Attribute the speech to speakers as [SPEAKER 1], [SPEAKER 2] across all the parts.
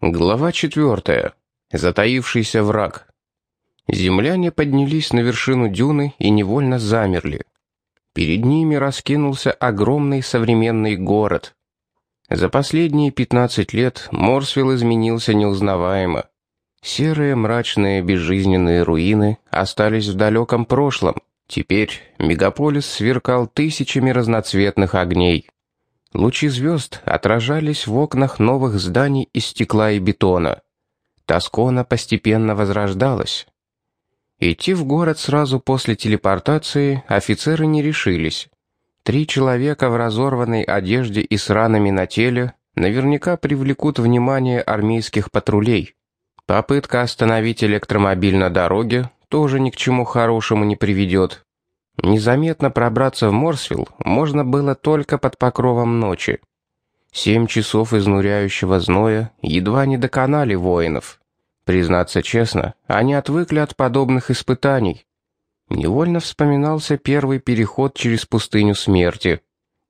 [SPEAKER 1] Глава четвертая. Затаившийся враг. Земляне поднялись на вершину дюны и невольно замерли. Перед ними раскинулся огромный современный город. За последние 15 лет Морсвилл изменился неузнаваемо. Серые мрачные безжизненные руины остались в далеком прошлом. Теперь мегаполис сверкал тысячами разноцветных огней. Лучи звезд отражались в окнах новых зданий из стекла и бетона. Тоскона постепенно возрождалась. Идти в город сразу после телепортации офицеры не решились. Три человека в разорванной одежде и с ранами на теле наверняка привлекут внимание армейских патрулей. Попытка остановить электромобиль на дороге тоже ни к чему хорошему не приведет. Незаметно пробраться в Морсвилл можно было только под покровом ночи. Семь часов изнуряющего зноя едва не доконали воинов. Признаться честно, они отвыкли от подобных испытаний. Невольно вспоминался первый переход через пустыню смерти.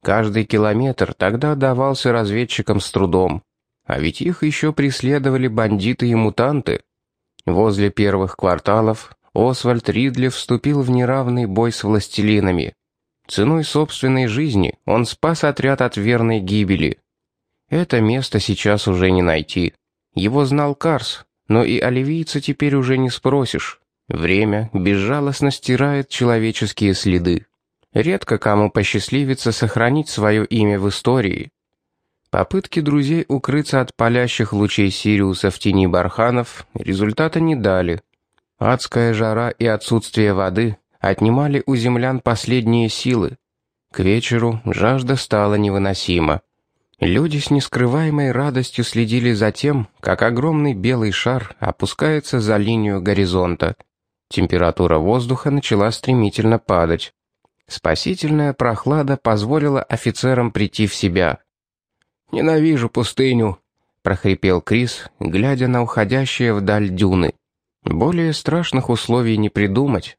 [SPEAKER 1] Каждый километр тогда давался разведчикам с трудом. А ведь их еще преследовали бандиты и мутанты. Возле первых кварталов Освальд Ридли вступил в неравный бой с властелинами. Ценой собственной жизни он спас отряд от верной гибели. Это место сейчас уже не найти. Его знал Карс, но и оливийца теперь уже не спросишь. Время безжалостно стирает человеческие следы. Редко кому посчастливится сохранить свое имя в истории. Попытки друзей укрыться от палящих лучей Сириуса в тени барханов результата не дали. Адская жара и отсутствие воды отнимали у землян последние силы. К вечеру жажда стала невыносима. Люди с нескрываемой радостью следили за тем, как огромный белый шар опускается за линию горизонта. Температура воздуха начала стремительно падать. Спасительная прохлада позволила офицерам прийти в себя. «Ненавижу пустыню», — прохрипел Крис, глядя на уходящие вдаль дюны. Более страшных условий не придумать.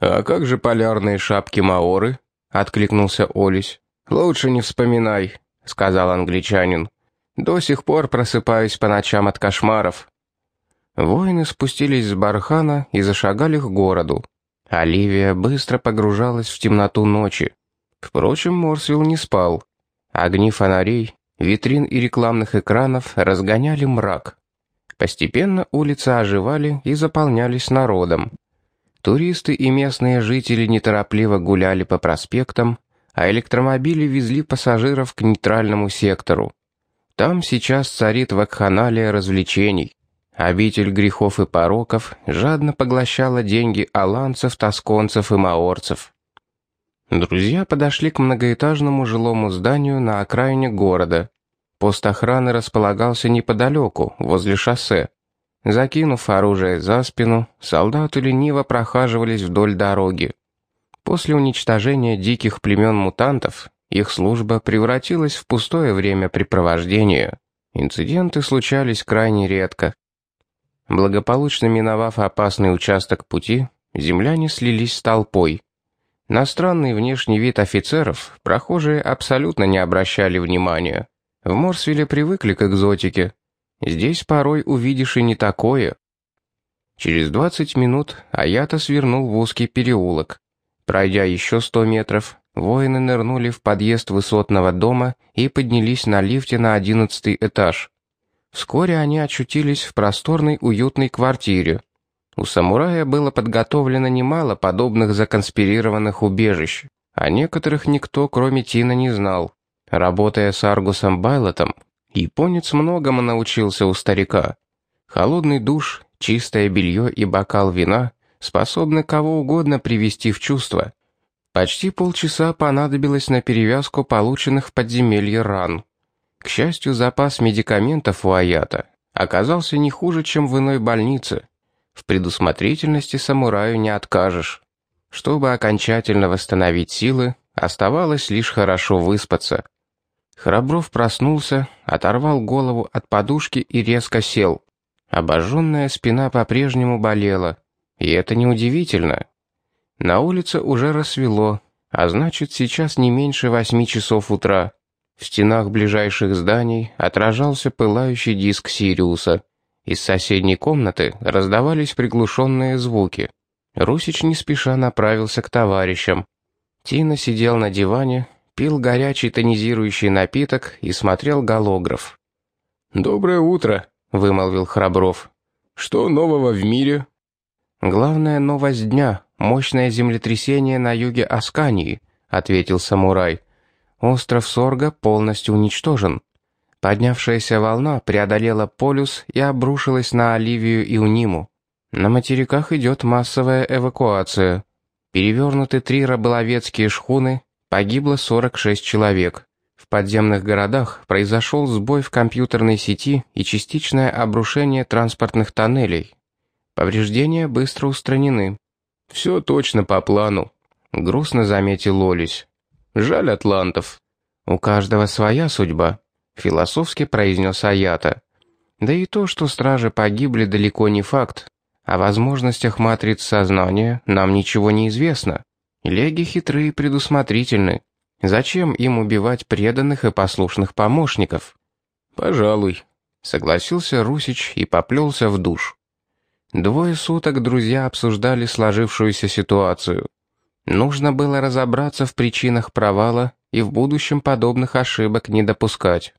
[SPEAKER 1] «А как же полярные шапки Маоры?» — откликнулся Олесь. «Лучше не вспоминай», — сказал англичанин. «До сих пор просыпаюсь по ночам от кошмаров». Воины спустились с бархана и зашагали к городу. Оливия быстро погружалась в темноту ночи. Впрочем, Морсвилл не спал. Огни фонарей, витрин и рекламных экранов разгоняли мрак. Постепенно улицы оживали и заполнялись народом. Туристы и местные жители неторопливо гуляли по проспектам, а электромобили везли пассажиров к нейтральному сектору. Там сейчас царит вакханалия развлечений. Обитель грехов и пороков жадно поглощала деньги аланцев, тосконцев и маорцев. Друзья подошли к многоэтажному жилому зданию на окраине города. Пост охраны располагался неподалеку, возле шоссе. Закинув оружие за спину, солдаты лениво прохаживались вдоль дороги. После уничтожения диких племен мутантов их служба превратилась в пустое времяпрепровождение. Инциденты случались крайне редко. Благополучно миновав опасный участок пути, земляне слились с толпой. На странный внешний вид офицеров прохожие абсолютно не обращали внимания. В Морсвилле привыкли к экзотике. Здесь порой увидишь и не такое. Через 20 минут Аята свернул в узкий переулок. Пройдя еще 100 метров, воины нырнули в подъезд высотного дома и поднялись на лифте на одиннадцатый этаж. Вскоре они очутились в просторной уютной квартире. У самурая было подготовлено немало подобных законспирированных убежищ, а некоторых никто, кроме Тина, не знал. Работая с Аргусом Байлотом, японец многому научился у старика. Холодный душ, чистое белье и бокал вина способны кого угодно привести в чувство. Почти полчаса понадобилось на перевязку полученных в подземелье ран. К счастью, запас медикаментов у Аята оказался не хуже, чем в иной больнице. В предусмотрительности самураю не откажешь. Чтобы окончательно восстановить силы, оставалось лишь хорошо выспаться. Храбров проснулся, оторвал голову от подушки и резко сел. Обожженная спина по-прежнему болела. И это неудивительно. На улице уже рассвело, а значит, сейчас не меньше восьми часов утра. В стенах ближайших зданий отражался пылающий диск Сириуса. Из соседней комнаты раздавались приглушенные звуки. Русич не спеша направился к товарищам. Тина сидел на диване, пил горячий тонизирующий напиток и смотрел голограф.
[SPEAKER 2] «Доброе утро», — вымолвил Храбров. «Что нового в мире?»
[SPEAKER 1] «Главная новость дня — мощное землетрясение на юге Аскании», — ответил самурай. «Остров Сорга полностью уничтожен. Поднявшаяся волна преодолела полюс и обрушилась на Оливию и Униму. На материках идет массовая эвакуация. Перевернуты три рыболовецкие шхуны, погибло 46 человек. В подземных городах произошел сбой в компьютерной сети и частичное обрушение транспортных тоннелей. Повреждения быстро устранены.
[SPEAKER 2] «Все точно по плану», — грустно заметил Олесь. «Жаль атлантов».
[SPEAKER 1] «У каждого своя судьба», — философски произнес Аята. «Да и то, что стражи погибли, далеко не факт. О возможностях матриц сознания нам ничего не известно. Леги хитрые и предусмотрительны. Зачем им убивать преданных и послушных помощников?
[SPEAKER 2] Пожалуй,
[SPEAKER 1] согласился Русич и поплелся в душ. Двое суток друзья обсуждали сложившуюся ситуацию. Нужно было разобраться в причинах провала и в будущем подобных ошибок не допускать.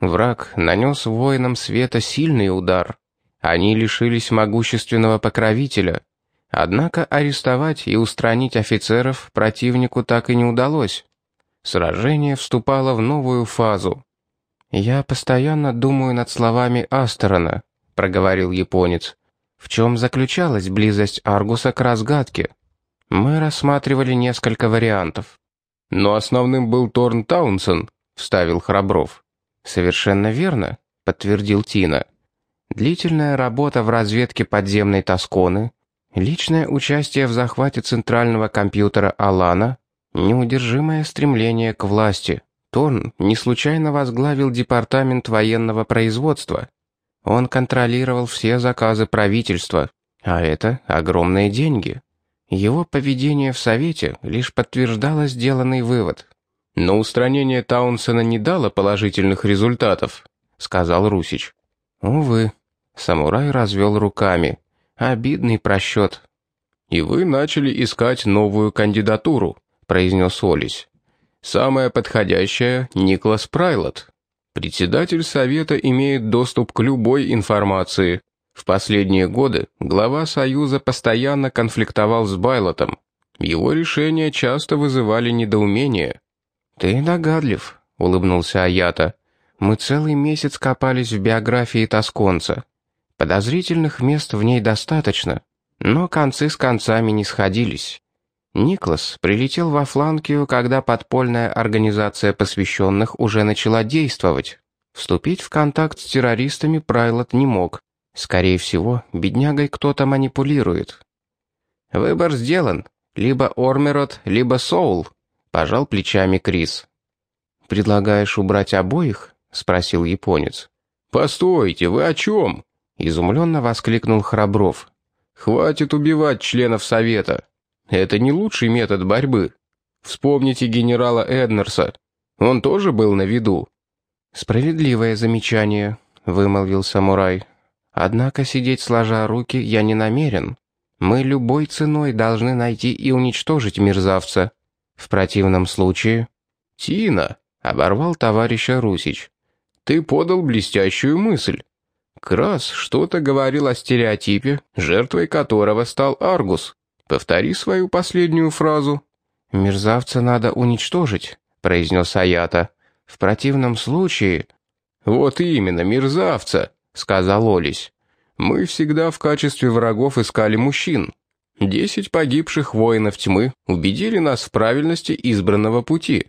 [SPEAKER 1] Враг нанес воинам света сильный удар. Они лишились могущественного покровителя. Однако арестовать и устранить офицеров противнику так и не удалось. Сражение вступало в новую фазу. «Я постоянно думаю над словами Астерона», — проговорил японец. «В чем заключалась близость Аргуса к разгадке?» Мы рассматривали несколько вариантов.
[SPEAKER 2] «Но основным был Торн Таунсен», — вставил Храбров.
[SPEAKER 1] «Совершенно верно», — подтвердил Тина. Длительная работа в разведке подземной Тосконы, личное участие в захвате центрального компьютера Алана, неудержимое стремление к власти. Торн не случайно возглавил департамент военного производства. Он контролировал все заказы правительства, а это огромные деньги. Его поведение в Совете лишь подтверждало сделанный вывод.
[SPEAKER 2] «Но устранение Таунсена не дало положительных результатов», — сказал Русич.
[SPEAKER 1] «Увы», — самурай развел руками. «Обидный просчет».
[SPEAKER 2] «И вы начали искать новую кандидатуру», — произнес Олесь. «Самая подходящая — Никлас Прайлот. Председатель Совета имеет доступ к любой информации. В последние годы глава Союза постоянно конфликтовал с Байлотом. Его решения часто вызывали недоумение».
[SPEAKER 1] «Ты догадлив», — улыбнулся Аята. Мы целый месяц копались в биографии тосконца. Подозрительных мест в ней достаточно, но концы с концами не сходились. Никлас прилетел во Фланкию, когда подпольная организация посвященных уже начала действовать. Вступить в контакт с террористами Прайлот не мог. Скорее всего, беднягой кто-то манипулирует. «Выбор сделан. Либо Ормерот, либо Соул», — пожал плечами Крис. «Предлагаешь убрать обоих?» спросил японец.
[SPEAKER 2] «Постойте, вы о чем?» — изумленно воскликнул Храбров. «Хватит убивать членов Совета. Это не лучший метод борьбы. Вспомните генерала Эднерса. Он тоже был на виду».
[SPEAKER 1] «Справедливое замечание», — вымолвил самурай. «Однако сидеть сложа руки я не намерен. Мы любой ценой должны найти и уничтожить мерзавца. В противном случае...»
[SPEAKER 2] «Тина!» — оборвал товарища Русич. Ты подал блестящую мысль. Крас что-то говорил о стереотипе, жертвой которого стал Аргус. Повтори свою последнюю фразу.
[SPEAKER 1] «Мерзавца надо уничтожить», — произнес Аята. «В противном случае...»
[SPEAKER 2] «Вот именно, мерзавца», — сказал Олесь. «Мы всегда в качестве врагов искали мужчин. Десять погибших воинов тьмы убедили нас в правильности избранного пути.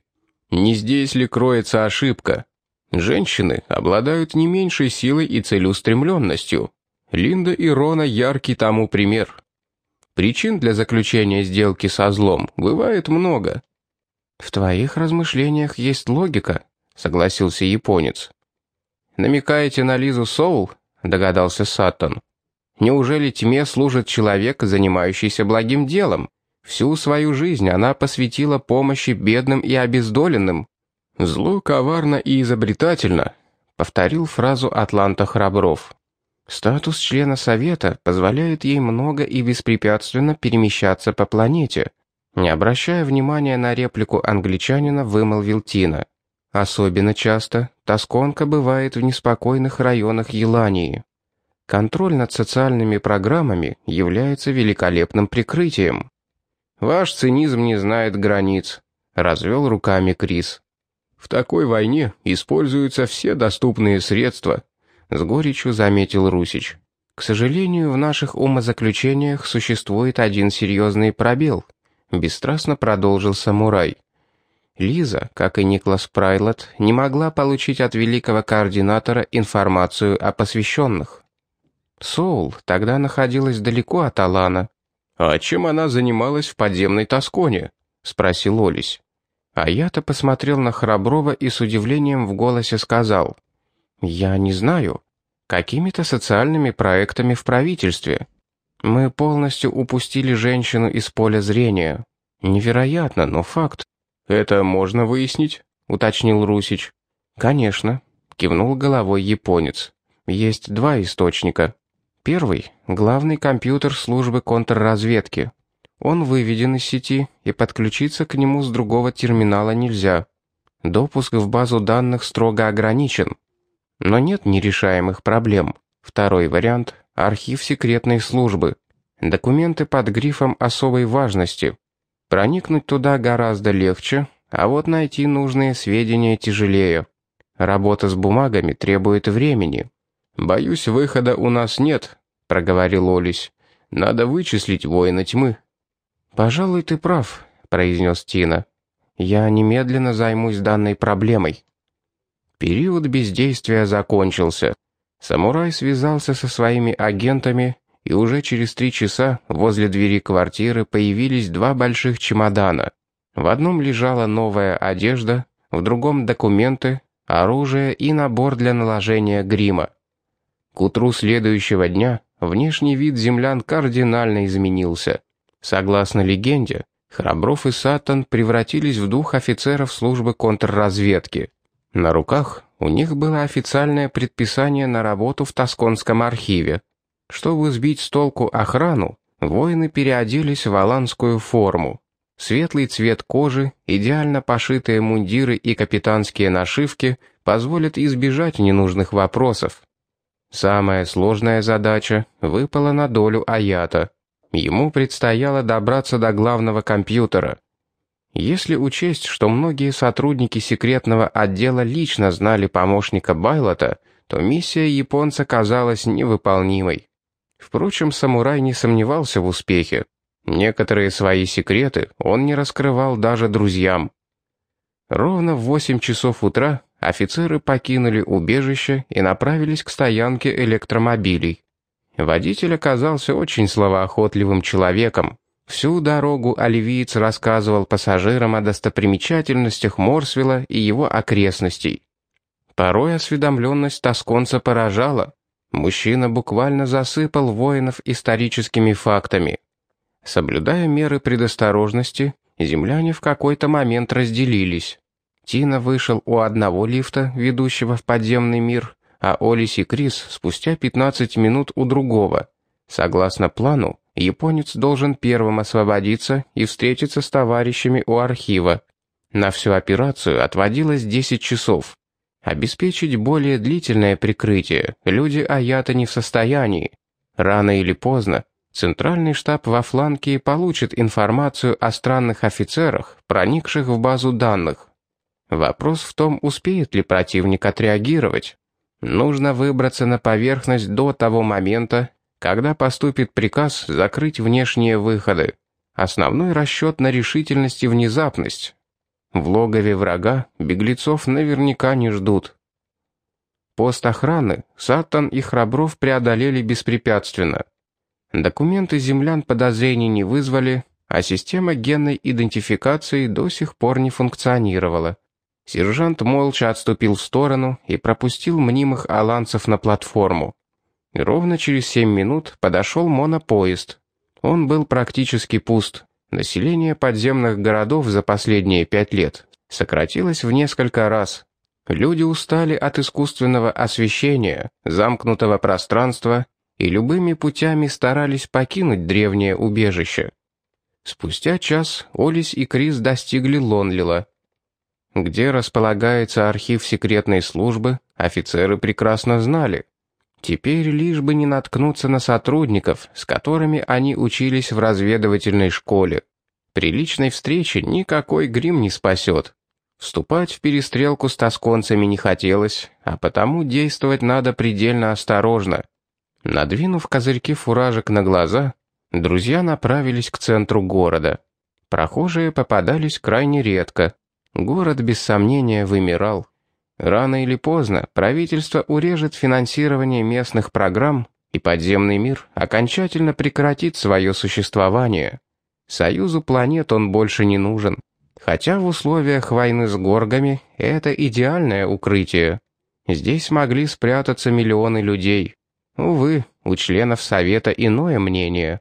[SPEAKER 2] Не здесь ли кроется ошибка? Женщины обладают не меньшей силой и целеустремленностью. Линда и Рона яркий тому пример. Причин для заключения сделки со злом бывает много.
[SPEAKER 1] «В твоих размышлениях есть логика», — согласился японец.
[SPEAKER 2] «Намекаете на Лизу Соул?» — догадался Саттон. «Неужели тьме служит человек, занимающийся благим делом? Всю свою жизнь она посвятила помощи бедным и обездоленным. «Зло коварно и изобретательно», — повторил фразу Атланта Храбров.
[SPEAKER 1] «Статус члена Совета позволяет ей много и беспрепятственно перемещаться по планете», не обращая внимания на реплику англичанина, вымолвил Тина. «Особенно часто тосконка бывает в неспокойных районах Елании. Контроль над социальными программами является великолепным прикрытием».
[SPEAKER 2] «Ваш цинизм не знает границ», — развел руками Крис. «В такой войне используются все доступные средства», — с горечью заметил Русич.
[SPEAKER 1] «К сожалению, в наших умозаключениях существует один серьезный пробел», — бесстрастно продолжил самурай. Лиза, как и Никлас Прайлот, не могла получить от великого координатора информацию о посвященных. Соул тогда находилась далеко от Алана,
[SPEAKER 2] «А чем она занималась в подземной Тосконе?» — спросил Олесь.
[SPEAKER 1] А я-то посмотрел на Храброва и с удивлением в голосе сказал. «Я не знаю. Какими-то социальными проектами в правительстве. Мы полностью упустили женщину из поля зрения. Невероятно, но факт».
[SPEAKER 2] «Это можно выяснить?» — уточнил Русич.
[SPEAKER 1] «Конечно», — кивнул головой японец. «Есть два источника. Первый — главный компьютер службы контрразведки. Он выведен из сети, и подключиться к нему с другого терминала нельзя. Допуск в базу данных строго ограничен. Но нет нерешаемых проблем. Второй вариант — архив секретной службы. Документы под грифом особой важности. Проникнуть туда гораздо легче, а вот найти нужные сведения тяжелее. Работа с бумагами требует времени.
[SPEAKER 2] «Боюсь, выхода у нас нет», — проговорил Олесь. «Надо вычислить воина тьмы».
[SPEAKER 1] «Пожалуй, ты прав», — произнес Тина. «Я немедленно займусь данной проблемой». Период бездействия закончился. Самурай связался со своими агентами, и уже через три часа возле двери квартиры появились два больших чемодана. В одном лежала новая одежда, в другом — документы, оружие и набор для наложения грима. К утру следующего дня внешний вид землян кардинально изменился. Согласно легенде, Храбров и Сатан превратились в двух офицеров службы контрразведки. На руках у них было официальное предписание на работу в Тосконском архиве. Чтобы сбить с толку охрану, воины переоделись в аланскую форму. Светлый цвет кожи, идеально пошитые мундиры и капитанские нашивки позволят избежать ненужных вопросов. Самая сложная задача выпала на долю Аята. Ему предстояло добраться до главного компьютера. Если учесть, что многие сотрудники секретного отдела лично знали помощника Байлота, то миссия японца казалась невыполнимой. Впрочем, самурай не сомневался в успехе. Некоторые свои секреты он не раскрывал даже друзьям. Ровно в 8 часов утра офицеры покинули убежище и направились к стоянке электромобилей. Водитель оказался очень словоохотливым человеком. Всю дорогу оливиец рассказывал пассажирам о достопримечательностях Морсвилла и его окрестностей. Порой осведомленность тосконца поражала. Мужчина буквально засыпал воинов историческими фактами. Соблюдая меры предосторожности, земляне в какой-то момент разделились. Тина вышел у одного лифта, ведущего в подземный мир, а Олис и Крис спустя 15 минут у другого. Согласно плану, японец должен первым освободиться и встретиться с товарищами у архива. На всю операцию отводилось 10 часов. Обеспечить более длительное прикрытие люди Аята не в состоянии. Рано или поздно Центральный штаб во фланке получит информацию о странных офицерах, проникших в базу данных. Вопрос в том, успеет ли противник отреагировать. Нужно выбраться на поверхность до того момента, когда поступит приказ закрыть внешние выходы. Основной расчет на решительность и внезапность. В логове врага беглецов наверняка не ждут. Пост охраны Саттон и Храбров преодолели беспрепятственно. Документы землян подозрений не вызвали, а система генной идентификации до сих пор не функционировала. Сержант молча отступил в сторону и пропустил мнимых аланцев на платформу. Ровно через семь минут подошел монопоезд. Он был практически пуст. Население подземных городов за последние пять лет сократилось в несколько раз. Люди устали от искусственного освещения, замкнутого пространства и любыми путями старались покинуть древнее убежище. Спустя час Олис и Крис достигли Лонлила. Где располагается архив секретной службы, офицеры прекрасно знали. Теперь лишь бы не наткнуться на сотрудников, с которыми они учились в разведывательной школе. При личной встрече никакой грим не спасет. Вступать в перестрелку с тосконцами не хотелось, а потому действовать надо предельно осторожно. Надвинув козырьки фуражек на глаза, друзья направились к центру города. Прохожие попадались крайне редко. Город без сомнения вымирал. Рано или поздно правительство урежет финансирование местных программ, и подземный мир окончательно прекратит свое существование. Союзу планет он больше не нужен. Хотя в условиях войны с горгами это идеальное укрытие. Здесь могли спрятаться миллионы людей. Увы, у членов Совета иное мнение.